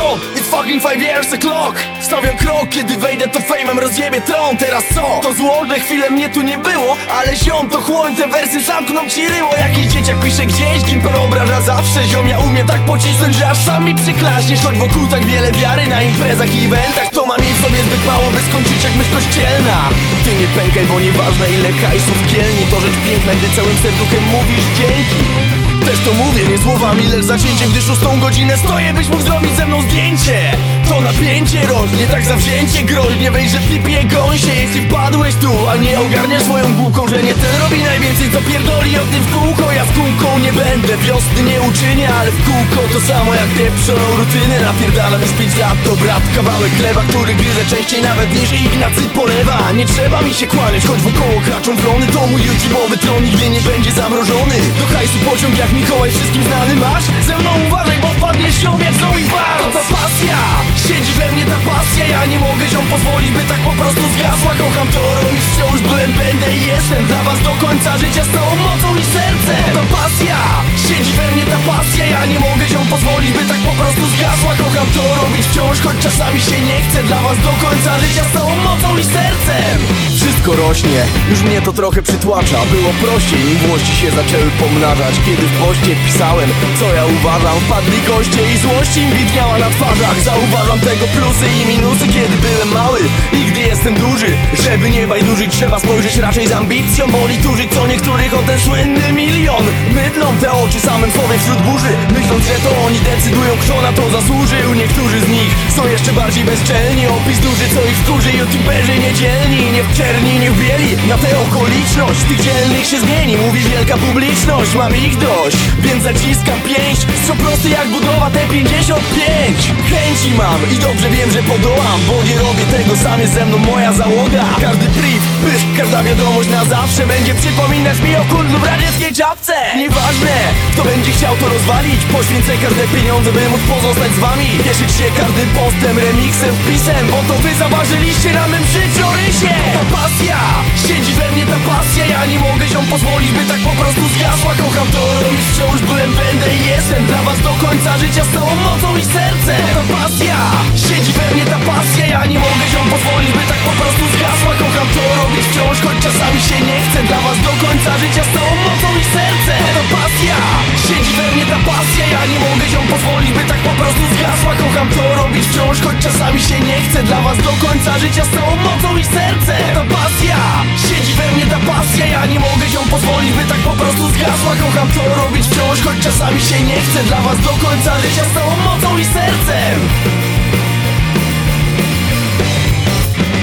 co? It's fucking five years a clock. Stawiam krok, kiedy wejdę to fejmem rozjebie tron. Teraz co? To złolne chwile mnie tu nie było Ale ziom to chłoń, te wersy zamkną ci ryło. Jakiś dzieciak pisze gdzieś, Gimper obraża zawsze Ziom. Ja umiem tak pocisnąć, że aż sam mi przyklaśniesz. Choć wokół tak wiele wiary na imprezach i eventach To jej w sobie zbyt mało, by skończyć jak myśl kościelna Ty nie pękaj, bo nieważne ile hajsów kielni To rzecz piękna, gdy całym serduchem mówisz dzięki też to mówię, nie słowami, lecz zacięciem Gdy szóstą godzinę stoję, byś mógł zrobić ze mną zdjęcie. To napięcie rośnie, tak zawzięcie groź Nie weź, że flipie gąsie, jeśli wpadłeś tu A nie ogarniasz swoją główką, że nie ten robi najwięcej Co pierdoli o tym w kółko, ja z kółką nie będę Wiosny nie uczynię, ale w kółko to samo jak pieprzoną rutynę Napierdalam już pięć lat, to brat Kawałek chleba, który gryzę częściej nawet niż Ignacy polewa. Nie trzeba mi się kłaniać, choć wokoło kraczą wrony To mój YouTube'owy tron nigdy nie będzie zamrożony. Do hajsu pociąg jak Mikołaj wszystkim znany masz? Ze mną uważaj, bo wpadniesz ją jak Zoe Bar To ta pasja, siedzi we mnie ta pasja. Ja nie mogę się pozwolić, by tak po prostu zgasła. Kocham to robić, wciąż byłem, będę i jestem Dla was do końca życia z całą mocą i sercem. Ta pasja, siedzi we mnie ta pasja. Ja nie mogę się pozwolić, by tak po prostu zgasła. Kocham to robić wciąż, choć czasami się nie chce Dla was do końca życia z całą mocą i sercem Wszystko rośnie, już mnie to trochę przytłacza. Było prościej, nim włości się zaczęły pomnażać. Kiedy w poście pisałem, co ja uważam Wpadli goście i złość im widniała na twarzach. Zauważam tego plusy i minusy, kiedy byłem mały I gdy jestem duży, żeby nie bajdurzyć Trzeba spojrzeć raczej z ambicją. Boli turzyć co niektórych o ten słynny milion. Mydlą te oczy samym sobie wśród burzy. Myśląc, że to oni decydują, kto na to zasłużył. Niektórzy z nich są jeszcze bardziej bezczelni. Opis duży, co ich wkurzy. Youtuberzy niedzielni, nie w czerni, nie w bieli Na tę okoliczność. Tych dzielnych się zmieni Mówi wielka publiczność, mam ich dość Więc zaciskam pięść. Co prosty jak budowa T55 Chęci mam i dobrze wiem, że podołam Bo nie robię tego sam, jest ze mną moja załoga. Każdy brief, pysk, każda wiadomość na zawsze. Będzie przypominać mi o kundlu w radzieckiej czapce. Nieważne, kto będzie chciał to rozwalić. Poświęcę każde pieniądze, by móc pozostać z wami. Cieszyć się każdym postem, remixem, wpisem Bo to wy zaważyliście byłem, będę i jestem. Dla was do końca życia z całą mocą i sercem. Ta pasja, siedzi we mnie ta pasja Ja nie mogę się pozwolić, by tak po prostu zgasła. Kocham to robić wciąż, choć czasami się nie chce. Dla was do końca życia z całą mocą i sercem. Ta pasja, siedzi we mnie ta pasja Ja nie mogę się pozwolić, by tak po prostu zgasła. Kocham to robić wciąż, choć czasami się nie chce. Dla was do końca życia z całą mocą i sercem. Ta pasja, siedzi pasja Ja nie mogę się pozwolić, by tak po prostu zgasła Kocham to robić wciąż, choć czasami się nie chce Dla was do końca życia z całą mocą i sercem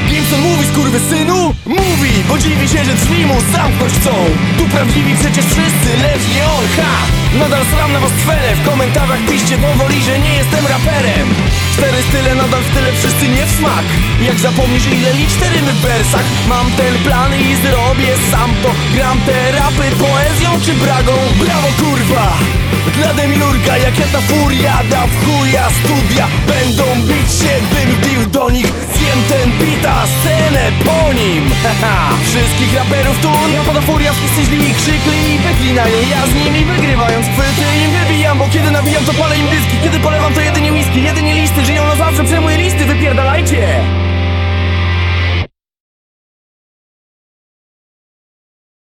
Gimson mówi synu? Mówi, bo dziwi się, że drzwi mu zamknąć chcą Tu prawdziwi przecież wszyscy, lecz nie on! Nadal sram na was w komentarzach piszcie dowoli, że nie jestem raperem. Cztery style, nadal w tyle wszyscy nie w smak. Jak zapomnisz ile licz cztery w wersach? Mam ten plan i zrobię sam to. Gram te rapy poezją czy bragą? Brawo kurwa! Dla demiurga, jak ja ta furia da w chuja studia. Będą bić się, bym bił do nich. Zjem ten bita, scenę po nim. Wszystkich raperów tu Napada furia, wszyscy źli, krzykli Ja z nimi wygrywając chwyty. Im wybijam Bo kiedy nabijam to palę im dyski. Kiedy polewam to jedynie whisky, jedynie listy. Żyją na zawsze, przejmuję listy, wypierdalajcie